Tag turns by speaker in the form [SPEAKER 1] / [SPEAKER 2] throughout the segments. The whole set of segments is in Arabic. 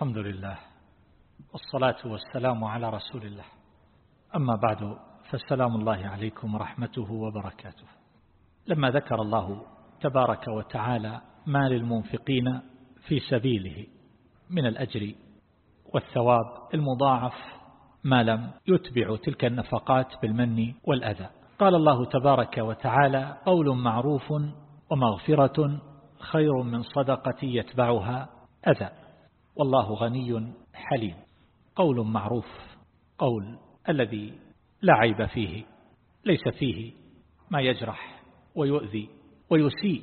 [SPEAKER 1] الحمد لله والصلاة والسلام على رسول الله. أما بعد فالسلام الله عليكم ورحمته وبركاته. لما ذكر الله تبارك وتعالى ما للمنفقين في سبيله من الأجر والثواب المضاعف ما لم يتبع تلك النفقات بالمن والأذى. قال الله تبارك وتعالى قول معروف ومغفرة خير من صدقة يتبعها أذى. والله غني حليم. قول معروف قول الذي لا عيب فيه ليس فيه ما يجرح ويؤذي ويسيء.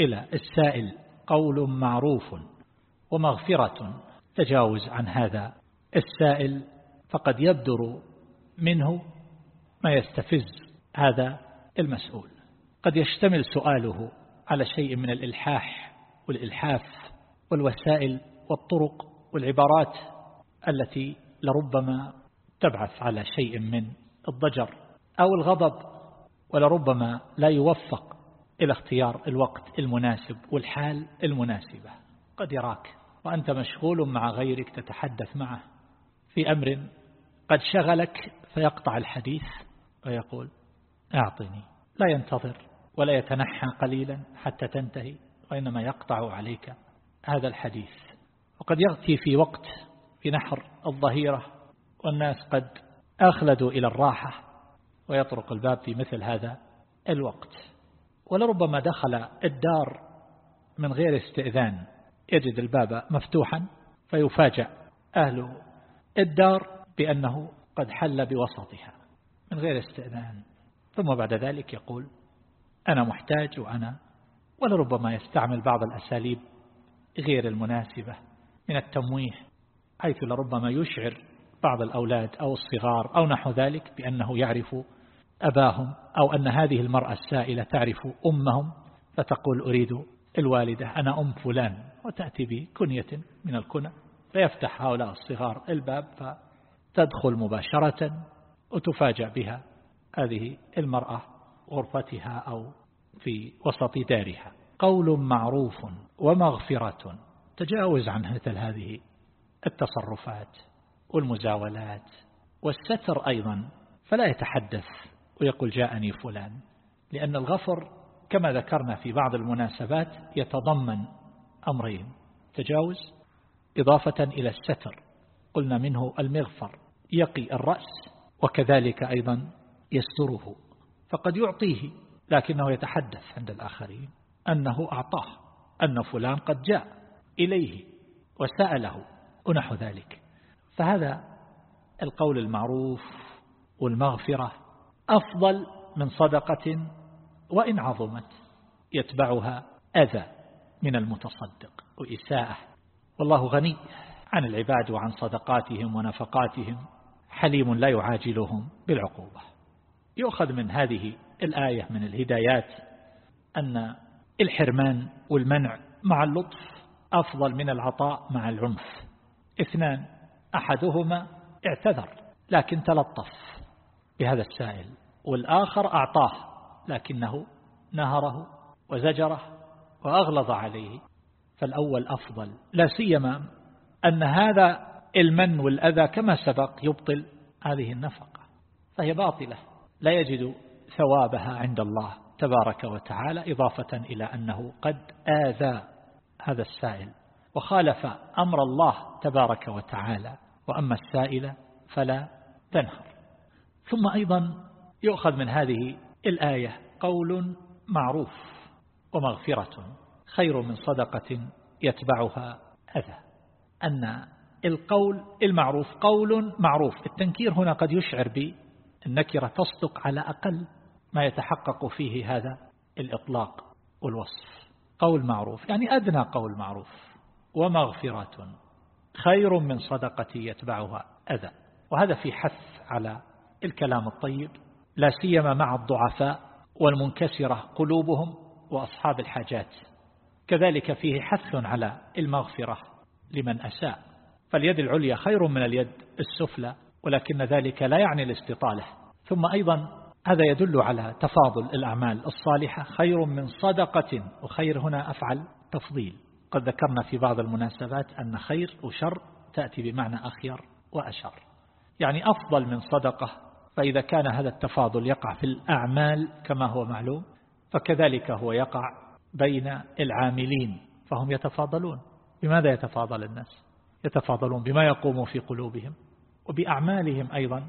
[SPEAKER 1] إلى السائل قول معروف ومغفرة تجاوز عن هذا. السائل فقد يبدر منه ما يستفز. هذا المسؤول. قد يشتمل سؤاله على شيء من الإلحاح والإلحاف والوسائل والطرق والعبارات التي لربما تبعث على شيء من الضجر أو الغضب ولربما لا يوفق إلى اختيار الوقت المناسب والحال المناسبة. قد يراك وأنت مشغول مع غيرك تتحدث معه. في أمر قد شغلك فيقطع الحديث ويقول أعطني. لا ينتظر ولا يتنحى قليلا حتى تنتهي وإنما يقطع عليك هذا الحديث. وقد يأتي في وقت في نحر الظهيرة والناس قد أخلدوا إلى الراحة ويطرق الباب في مثل هذا الوقت. ولربما دخل الدار من غير استئذان يجد الباب مفتوحا فيفاجأ أهل الدار بأنه قد حل بوسطها من غير استئذان. ثم بعد ذلك يقول أنا محتاج وأنا ولربما يستعمل بعض الأساليب غير المناسبة. من التمويه حيث لربما يشعر بعض الأولاد أو الصغار أو نحو ذلك بأنه يعرف أباهم أو أن هذه المرأة السائلة تعرف أمهم فتقول أريد الوالدة أنا أم فلان وتأتي بكنية من الكنى فيفتح هؤلاء الصغار الباب فتدخل مباشرة وتفاجأ بها هذه المرأة غرفتها أو في وسط دارها. قول معروف ومغفرة. تجاوز عن مثل هذه التصرفات والمزاولات والستر أيضا فلا يتحدث ويقول جاءني فلان لأن الغفر كما ذكرنا في بعض المناسبات يتضمن أمرين تجاوز إضافة إلى الستر قلنا منه المغفر يقي الرأس وكذلك أيضا يستره فقد يعطيه لكنه يتحدث عند الآخرين أنه أعطاه أن فلان قد جاء. إليه وسأله ونحو ذلك. فهذا القول المعروف والمغفرة أفضل من صدقة وإن عظمت يتبعها أذى من المتصدق وإساءة. والله غني عن العباد وعن صدقاتهم ونفقاتهم حليم لا يعاجلهم بالعقوبة. يؤخذ من هذه الآية من الهدايات أن الحرمان والمنع مع اللطف أفضل من العطاء مع العنف. اثنان أحدهما اعتذر لكن تلطف بهذا السائل والآخر أعطاه لكنه نهره وزجره وأغلظ عليه. فالأول أفضل لا سيما أن هذا المن والأذى كما سبق يبطل هذه النفقة فهي باطلة لا يجد ثوابها عند الله تبارك وتعالى إضافة إلى أنه قد آذى هذا السائل. وخالف أمر الله تبارك وتعالى وأما السائل فلا تنهر. ثم أيضا يؤخذ من هذه الآية قول معروف ومغفرة خير من صدقة يتبعها أذى. أن القول المعروف قول معروف. التنكير هنا قد يشعر بالنكرة تصدق على أقل ما يتحقق فيه هذا الإطلاق والوصف. قول معروف يعني أدنى قول معروف. ومغفرة خير من صدقة يتبعها أذى. وهذا في حث على الكلام الطيب لا سيما مع الضعفاء والمنكسرة قلوبهم وأصحاب الحاجات. كذلك فيه حث على المغفرة لمن أساء. فاليد العليا خير من اليد السفلى ولكن ذلك لا يعني الاستطالة. ثم أيضا هذا يدل على تفاضل الأعمال الصالحة. خير من صدقة وخير هنا أفعل تفضيل. قد ذكرنا في بعض المناسبات أن خير وشر تأتي بمعنى أخير وأشر. يعني أفضل من صدقة فإذا كان هذا التفاضل يقع في الأعمال كما هو معلوم فكذلك هو يقع بين العاملين فهم يتفاضلون. بماذا يتفاضل الناس؟ يتفاضلون بما يقوم في قلوبهم وبأعمالهم أيضا.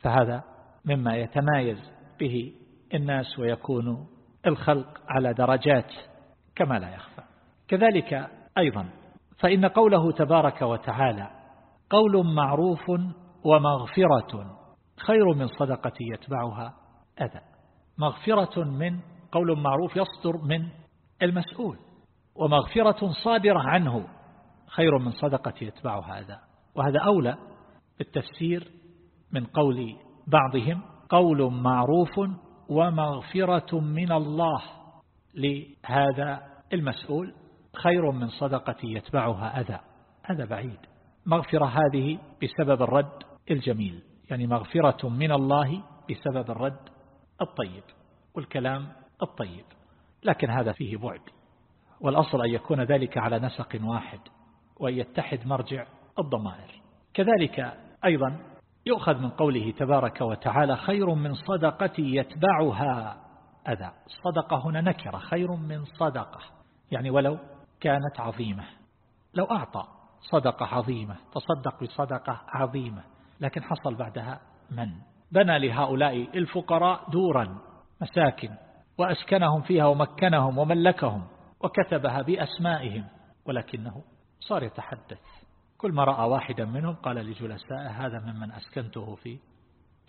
[SPEAKER 1] فهذا مما يتمايز به الناس ويكون الخلق على درجات كما لا يخفى. كذلك أيضا فإن قوله تبارك وتعالى قول معروف ومغفرة خير من صدقة يتبعها أذى. مغفرة من قول معروف يصدر من المسؤول ومغفرة صادرة عنه خير من صدقة يتبعها أذى. وهذا أولى بالتفسير من قول بعضهم قول معروف ومغفرة من الله لهذا المسؤول خير من صدقة يتبعها أذى. هذا بعيد. مغفرة هذه بسبب الرد الجميل. يعني مغفرة من الله بسبب الرد الطيب والكلام الطيب. لكن هذا فيه بعد. والأصل أن يكون ذلك على نسق واحد وأن يتحد مرجع الضمائر. كذلك أيضا يؤخذ من قوله تبارك وتعالى خير من صدقة يتبعها. أذى. الصدقة هنا نكرة. خير من صدقة. يعني ولو كانت عظيمة. لو أعطى صدقة عظيمة. تصدق بصدقة عظيمة. لكن حصل بعدها من؟ بنى لهؤلاء الفقراء دورا. مساكن. وأسكنهم فيها ومكنهم وملكهم. وكتبها بأسمائهم. ولكنه صار يتحدث. كل ما رأى واحدا منهم قال لجلسائه هذا ممن أسكنته في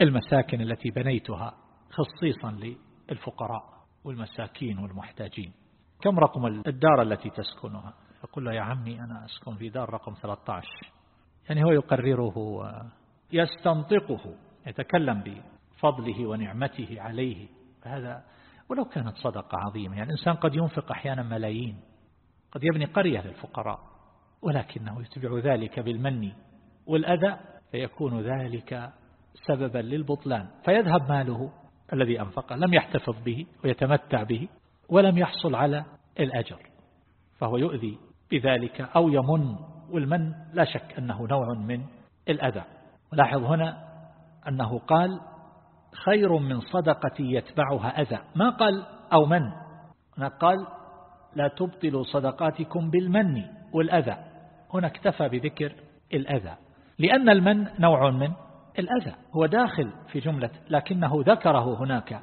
[SPEAKER 1] المساكن التي بنيتها خصيصا للفقراء والمساكين والمحتاجين. كم رقم الدار التي تسكنها؟ يقول له يا عمي أنا أسكن في دار رقم 13 يعني هو يقرره ويستنطقه يتكلم بفضله ونعمته عليه. هذا ولو كانت صدقة عظيمة يعني الإنسان قد ينفق أحيانا ملايين قد يبني قرية للفقراء. ولكنه يتبع ذلك بالمن والأذى فيكون ذلك سببا للبطلان. فيذهب ماله الذي أنفقه لم يحتفظ به ويتمتع به ولم يحصل على الأجر. فهو يؤذي بذلك أو يمن والمن لا شك أنه نوع من الأذى. ولاحظ هنا أنه قال خير من صدقة يتبعها أذى. ما قال أو من؟ قال لا تبطلوا صدقاتكم بالمن والأذى. هنا اكتفى بذكر الأذى لأن المن نوع من الأذى هو داخل في جملة لكنه ذكره هناك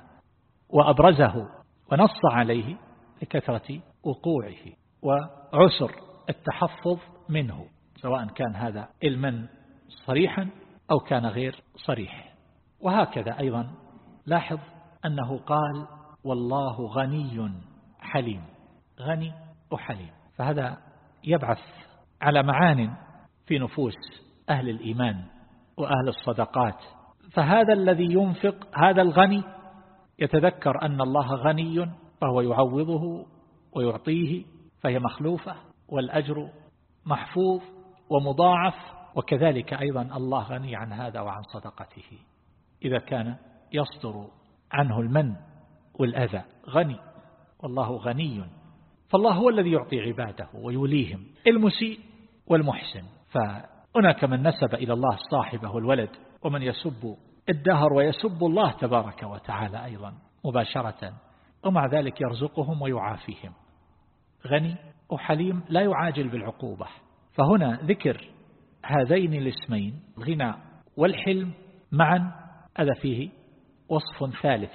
[SPEAKER 1] وأبرزه ونص عليه لكثرة وقوعه وعسر التحفظ منه سواء كان هذا المن صريحا أو كان غير صريح. وهكذا أيضا لاحظ أنه قال والله غني حليم. غني وحليم. فهذا يبعث على معان في نفوس أهل الإيمان وأهل الصدقات. فهذا الذي ينفق هذا الغني يتذكر أن الله غني فهو يعوضه ويعطيه فهي مخلوفة والأجر محفوظ ومضاعف وكذلك أيضا الله غني عن هذا وعن صدقته. إذا كان يصدر عنه المن والأذى غني والله غني فالله هو الذي يعطي عباده ويوليهم. المسيء والمحسن. فهناك من نسب إلى الله الصاحبة والولد ومن يسب الدهر ويسب الله تبارك وتعالى أيضا مباشرة ومع ذلك يرزقهم ويعافيهم. غني وحليم لا يعاجل بالعقوبة. فهنا ذكر هذين الاسمين الغنى والحلم. معا هذا فيه وصف ثالث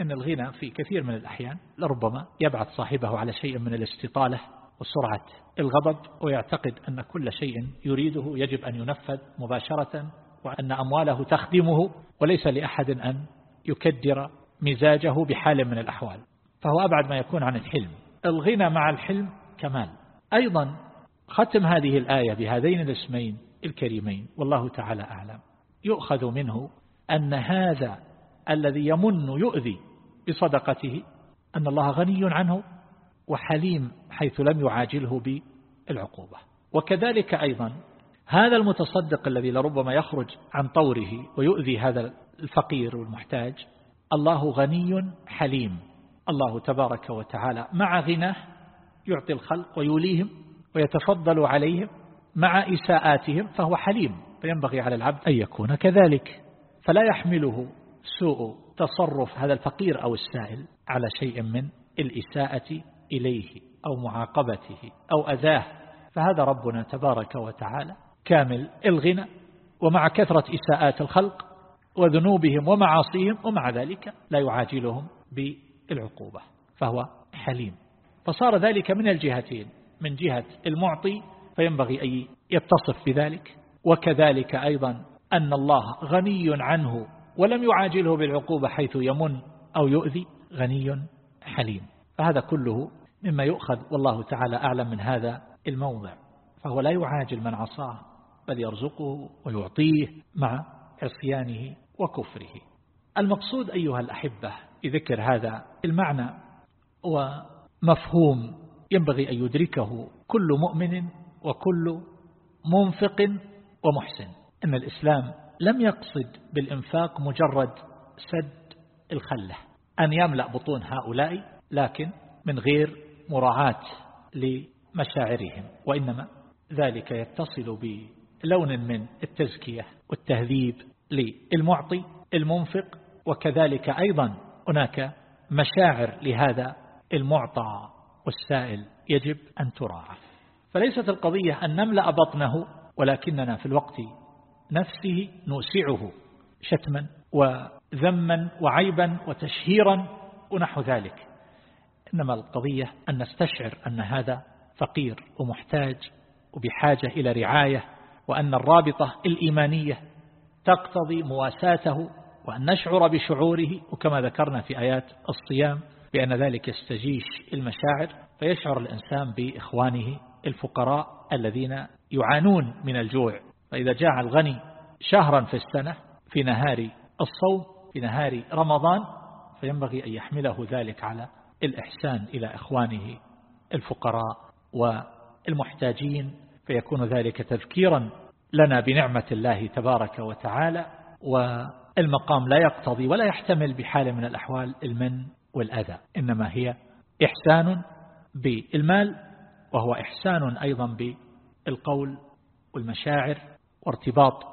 [SPEAKER 1] أن الغنى في كثير من الأحيان لربما يبعث صاحبه على شيء من الاستطالة. وسرعة الغضب ويعتقد أن كل شيء يريده يجب أن ينفذ مباشرة وأن أمواله تخدمه وليس لأحد أن يكدر مزاجه بحال من الأحوال. فهو أبعد ما يكون عن الحلم. الغنى مع الحلم كمال. أيضا ختم هذه الآية بهذين الاسمين الكريمين والله تعالى أعلم. يؤخذ منه أن هذا الذي يمن يؤذي بصدقته أن الله غني عنه وحليم حيث لم يعاجله بالعقوبة. وكذلك أيضا هذا المتصدق الذي لربما يخرج عن طوره ويؤذي هذا الفقير والمحتاج الله غني حليم. الله تبارك وتعالى مع غناه يعطي الخلق ويوليهم ويتفضل عليهم مع إساءاتهم فهو حليم فينبغي على العبد أن يكون كذلك. فلا يحمله سوء تصرف هذا الفقير أو السائل على شيء من الإساءة إليه أو معاقبته أو أذاه فهذا ربنا تبارك وتعالى كامل الغنى ومع كثرة إساءات الخلق وذنوبهم ومعاصيهم ومع ذلك لا يعاجلهم بالعقوبة فهو حليم. فصار ذلك من الجهتين من جهة المعطي فينبغي أن يتصف بذلك وكذلك أيضا أن الله غني عنه ولم يعاجله بالعقوبة حيث يمن أو يؤذي غني حليم. فهذا كله مما يؤخذ والله تعالى أعلم من هذا الموضع فهو لا يعاجل من عصاه بل يرزقه ويعطيه مع عصيانه وكفره. المقصود أيها الأحبة بذكر هذا المعنى ومفهوم ينبغي أن يدركه كل مؤمن وكل منفق ومحسن أن الإسلام لم يقصد بالإنفاق مجرد سد الخلة أن يملأ بطون هؤلاء لكن من غير مراعاة لمشاعرهم وإنما ذلك يتصل بلون من التزكية والتهذيب للمعطي المنفق وكذلك أيضا هناك مشاعر لهذا المعطى والسائل يجب أن تراعى. فليست القضية أن نملأ بطنه ولكننا في الوقت نفسه نوسعه شتما وذما وعيبا وتشهيرا ونحو ذلك. إنما القضية أن نستشعر أن هذا فقير ومحتاج وبحاجة إلى رعاية وأن الرابطة الإيمانية تقتضي مواساته وأن نشعر بشعوره وكما ذكرنا في آيات الصيام بأن ذلك يستجيش المشاعر فيشعر الإنسان بإخوانه الفقراء الذين يعانون من الجوع. فإذا جاء الغني شهرا في السنة في نهار الصوم في نهار رمضان فينبغي أن يحمله ذلك على الإحسان إلى إخوانه الفقراء والمحتاجين فيكون ذلك تذكيرا لنا بنعمة الله تبارك وتعالى والمقام لا يقتضي ولا يحتمل بحال من الأحوال المن والأذى إنما هي إحسان بالمال وهو إحسان أيضا بالقول والمشاعر وارتباط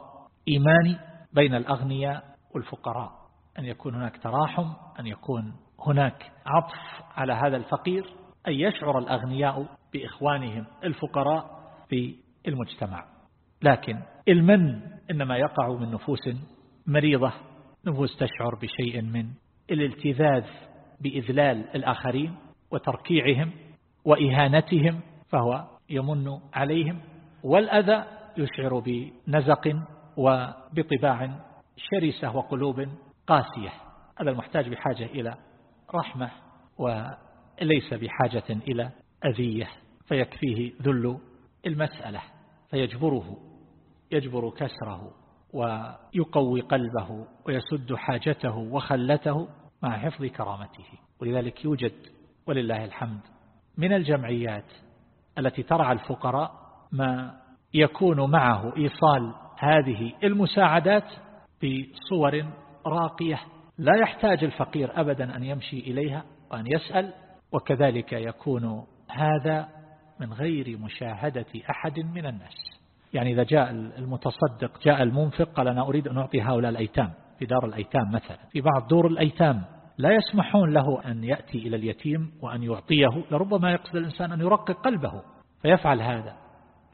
[SPEAKER 1] إيماني بين الأغنياء والفقراء. أن يكون هناك تراحم أن يكون هناك عطف على هذا الفقير أن يشعر الأغنياء بإخوانهم الفقراء في المجتمع. لكن المن إنما يقع من نفوس مريضة نفوس تشعر بشيء من الالتذاذ بإذلال الآخرين وتركيعهم وإهانتهم فهو يمن عليهم. والأذى يشعر بنزق وبطباع شرسة وقلوب قاسية. هذا المحتاج بحاجة إلى رحمة وليس بحاجة إلى أذية فيكفيه ذل المسألة فيجبره يجبر كسره ويقوي قلبه ويسد حاجته وخلته مع حفظ كرامته. ولذلك يوجد ولله الحمد من الجمعيات التي ترعى الفقراء ما يكون معه إيصال هذه المساعدات بصور راقية لا يحتاج الفقير أبدا أن يمشي إليها وأن يسأل وكذلك يكون هذا من غير مشاهدة أحد من الناس. يعني إذا جاء المتصدق جاء المنفق قال أنا أريد أن أعطي هؤلاء الأيتام في دار الأيتام مثلا. في بعض دور الأيتام لا يسمحون له أن يأتي إلى اليتيم وأن يعطيه لربما يقصد الإنسان أن يرقق قلبه فيفعل هذا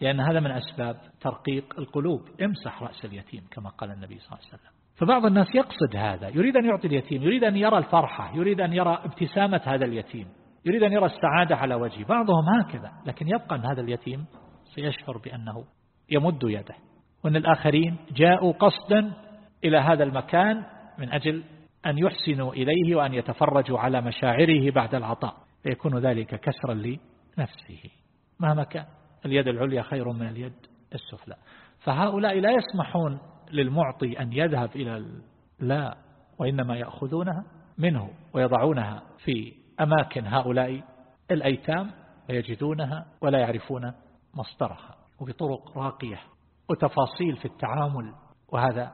[SPEAKER 1] لأن هذا من أسباب ترقيق القلوب. امسح رأس اليتيم كما قال النبي صلى الله عليه وسلم. فبعض الناس يقصد هذا يريد أن يعطي اليتيم يريد أن يرى الفرحة يريد أن يرى ابتسامة هذا اليتيم يريد أن يرى السعادة على وجهه بعضهم هكذا لكن يبقى أن هذا اليتيم سيشعر بأنه يمد يده وأن الآخرين جاءوا قصدا إلى هذا المكان من أجل أن يحسنوا إليه وأن يتفرجوا على مشاعره بعد العطاء فيكون ذلك كسرا لنفسه. مهما كان اليد العليا خير من اليد السفلى. فهؤلاء لا يسمحون للمعطي أن يذهب إلى لا وإنما يأخذونها منه ويضعونها في أماكن هؤلاء الأيتام ويجدونها ولا يعرفون مصدرها. وبطرق راقية وتفاصيل في التعامل وهذا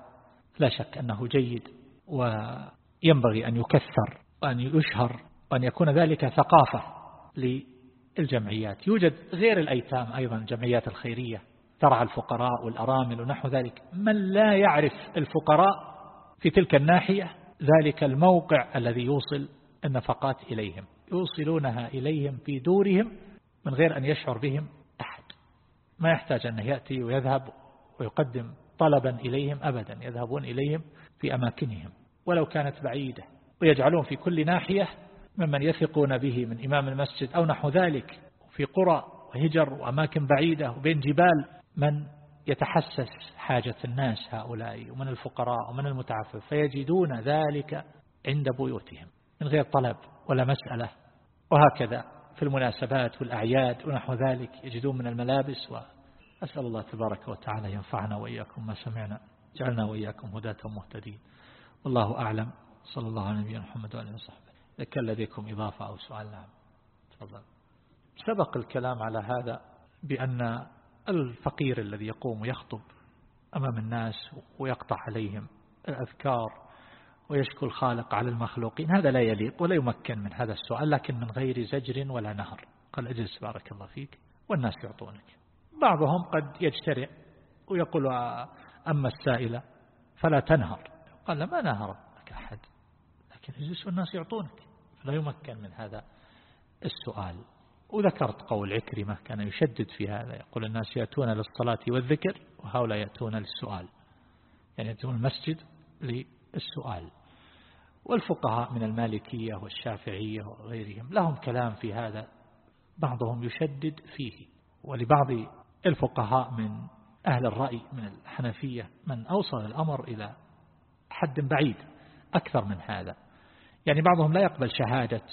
[SPEAKER 1] لا شك أنه جيد وينبغي أن يكثر وأن يشهر وأن يكون ذلك ثقافة الجمعيات يوجد غير الأيتام أيضا الجمعيات الخيرية. ترعى الفقراء والأرامل ونحو ذلك. من لا يعرف الفقراء في تلك الناحية ذلك الموقع الذي يوصل النفقات إليهم يوصلونها إليهم في دورهم من غير أن يشعر بهم أحد. ما يحتاج أنه يأتي ويذهب ويقدم طلبا إليهم أبدا يذهبون إليهم في أماكنهم ولو كانت بعيدة. ويجعلون في كل ناحية ممن يثقون به من إمام المسجد أو نحو ذلك في قرى وهجر وأماكن بعيدة وبين جبال. من يتحسس حاجة الناس هؤلاء ومن الفقراء ومن المتعفف فيجدون ذلك عند بيوتهم من غير طلب ولا مسألة. وهكذا في المناسبات والأعياد ونحو ذلك يجدون من الملابس وأسأل الله تبارك وتعالى ينفعنا وإياكم ما سمعنا. جعلنا وإياكم هداة مهتدين والله أعلم. صلى الله على نبينا محمد وعلى وصحبه. كان لديكم إضافة أو سؤال نعم تفضل. سبق الكلام على هذا بأن الفقير الذي يقوم ويخطب أمام الناس ويقطع عليهم الأذكار ويشكو الخالق على المخلوقين. هذا لا يليق ولا يمكن من هذا السؤال لكن من غير زجر ولا نهر. قال أجلس بارك الله فيك. والناس يعطونك. بعضهم قد يجترئ ويقول أما السائلة فلا تنهر. قال ما نهر لك أحد لكن أجلس والناس يعطونك. فلا يمكن من هذا السؤال. وذكرت قول عكرمة كان يشدد في هذا يقول الناس يأتون للصلاة والذكر وهؤلاء يأتون للسؤال. يعني يأتون المسجد للسؤال. والفقهاء من المالكية والشافعية وغيرهم لهم كلام في هذا بعضهم يشدد فيه. ولبعض الفقهاء من أهل الرأي من الحنفية من أوصل الأمر إلى حد بعيد أكثر من هذا. يعني بعضهم لا يقبل شهادة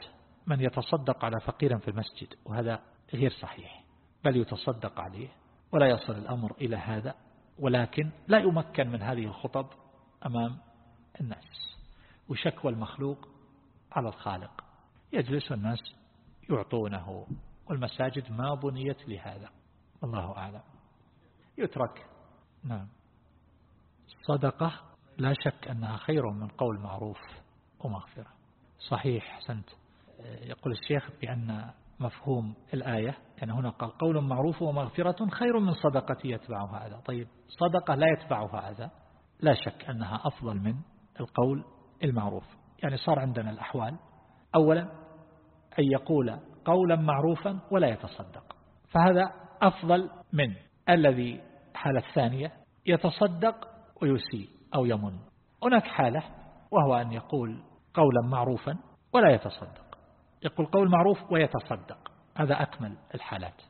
[SPEAKER 1] من يتصدق على فقير في المسجد وهذا غير صحيح بل يتصدق عليه ولا يصل الأمر إلى هذا ولكن لا يمكن من هذه الخطب أمام الناس. وشكوى المخلوق على الخالق. يجلس الناس يعطونه والمساجد ما بنيت لهذا. الله أعلم. يترك. نعم. صدقة لا شك أنها خير من قول معروف ومغفرة. صحيح حسنت يقول الشيخ بأن مفهوم الآية يعني هنا قال قول معروف ومغفرة خير من صدقة يتبعها هذا. طيب صدقة لا يتبعها هذا لا شك أنها أفضل من القول المعروف. يعني صار عندنا الأحوال أولا أن يقول قولا معروفا ولا يتصدق. فهذا أفضل من الذي حالة الثانية يتصدق ويسيء أو يمن. هناك حالة وهو أن يقول قولا معروفا ولا يتصدق. يقول قول معروف ويتصدق. هذا أكمل الحالات.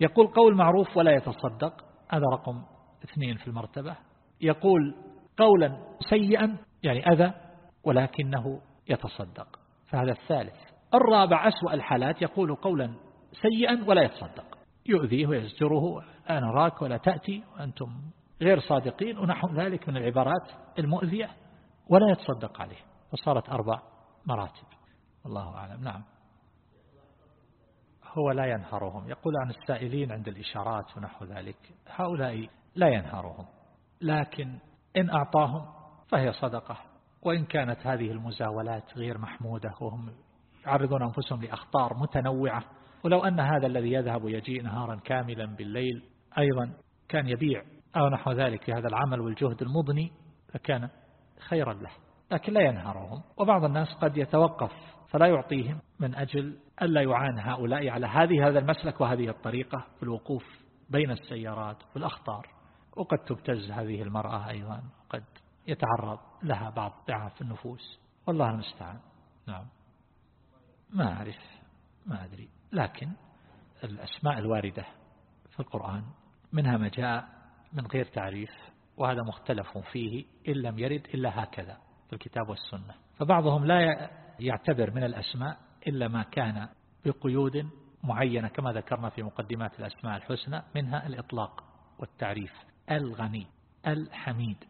[SPEAKER 1] يقول قول معروف ولا يتصدق هذا رقم اثنين في المرتبة. يقول قولا سيئا يعني أذى ولكنه يتصدق. فهذا الثالث. الرابع أسوأ الحالات يقول قولا سيئا ولا يتصدق. يؤذيه ويزجره أنا راك ولا تأتي وأنتم غير صادقين ونحو ذلك من العبارات المؤذية ولا يتصدق عليه. فصارت أربع مراتب. الله أعلم. نعم. هو لا ينهرهم. يقول عن السائلين عند الإشارات ونحو ذلك هؤلاء لا ينهرهم. لكن إن أعطاهم فهي صدقة. وإن كانت هذه المزاولات غير محمودة وهم يعرضون أنفسهم لأخطار متنوعة ولو أن هذا الذي يذهب يجيء نهارا كاملا بالليل أيضا كان يبيع أو نحو ذلك في هذا العمل والجهد المضني فكان خيرا له. لكن لا ينهرهم وبعض الناس قد يتوقف فلا يعطيهم من أجل ألا يعان هؤلاء على هذه هذا المسلك وهذه الطريقة في الوقوف بين السيارات والأخطار وقد تبتز هذه المرأة أيضا قد يتعرض لها بعض ضعاف النفوس. والله المستعان. نعم. ما أعرف ما أدري. لكن الأسماء الواردة في القرآن منها ما جاء من غير تعريف وهذا مختلف فيه إن لم يرد إلا هكذا. الكتاب والسنة. فبعضهم لا يعتبر من الأسماء إلا ما كان بقيود معينة كما ذكرنا في مقدمات الأسماء الحسنى منها الإطلاق والتعريف. الغني الحميد.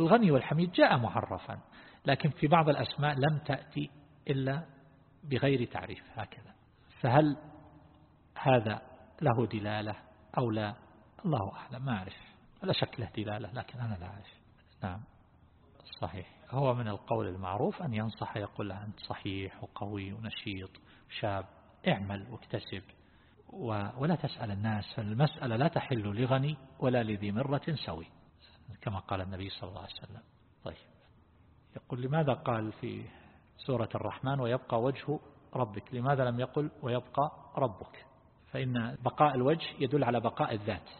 [SPEAKER 1] الغني والحميد جاء معرفا لكن في بعض الأسماء لم تأتي إلا بغير تعريف هكذا. فهل هذا له دلالة أو لا؟ الله أعلم ما أعرف. لا شك له دلالة لكن أنا لا أعرف. نعم. صحيح. هو من القول المعروف أن ينصح يقول له أنت صحيح وقوي ونشيط شاب اعمل واكتسب. ولا تسأل الناس فالمسألة لا تحل لغني ولا لذي مرة سوي كما قال النبي صلى الله عليه وسلم. طيب يقول لماذا قال في سورة الرحمن ويبقى وجه ربك؟ لماذا لم يقل ويبقى ربك؟ فإن بقاء الوجه يدل على بقاء الذات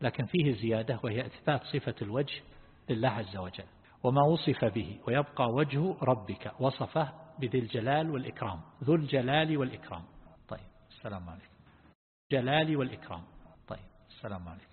[SPEAKER 1] لكن فيه زيادة وهي إثبات صفة الوجه لله عز وجل. وما وصف به ويبقى وجه ربك وصفه بذي الجلال والإكرام ذو الجلال والإكرام. طيب السلام عليكم. جلال والإكرام. طيب السلام عليكم.